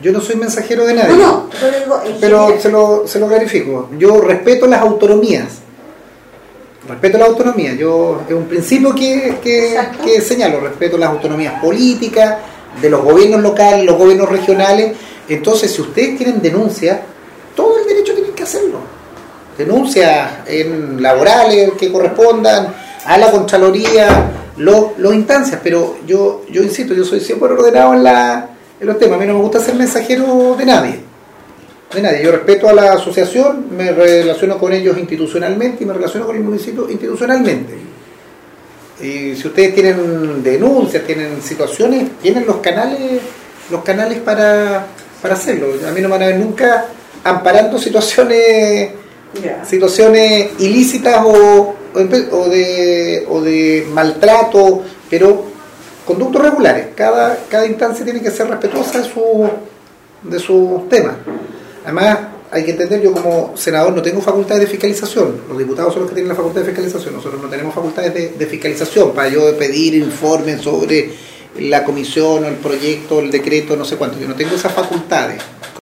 Yo no soy mensajero de nadie. No, no, pero digo, Pero se lo, se lo clarifico. Yo respeto las autonomías. Respeto la autonomía. Yo, es un principio que, que, que señalo. Respeto las autonomías políticas, de los gobiernos locales, los gobiernos regionales. Entonces, si ustedes tienen denuncias, todo el derecho tienen que hacerlo. Denuncias en laborales que correspondan, a la Contraloría, lo- los instancias. Pero yo, yo insisto, yo soy siempre ordenado en, la, en los temas. A mí no me gusta ser mensajero de nadie de nadie. Yo respeto a la asociación, me relaciono con ellos institucionalmente y me relaciono con el municipio institucionalmente. Y si ustedes tienen denuncias, tienen situaciones, tienen los canales, los canales para, para hacerlo. A mí no me van a ver nunca amparando situaciones situaciones ilícitas o, o de, o de maltrato, pero conductos regulares. Cada, cada instancia tiene que ser respetuosa de su, de sus temas. Además, hay que entender, yo como senador no tengo facultades de fiscalización. Los diputados son los que tienen la facultad de fiscalización. Nosotros no tenemos facultades de, de fiscalización para yo pedir informes sobre la comisión o el proyecto, el decreto, no sé cuánto. Yo no tengo esas facultades.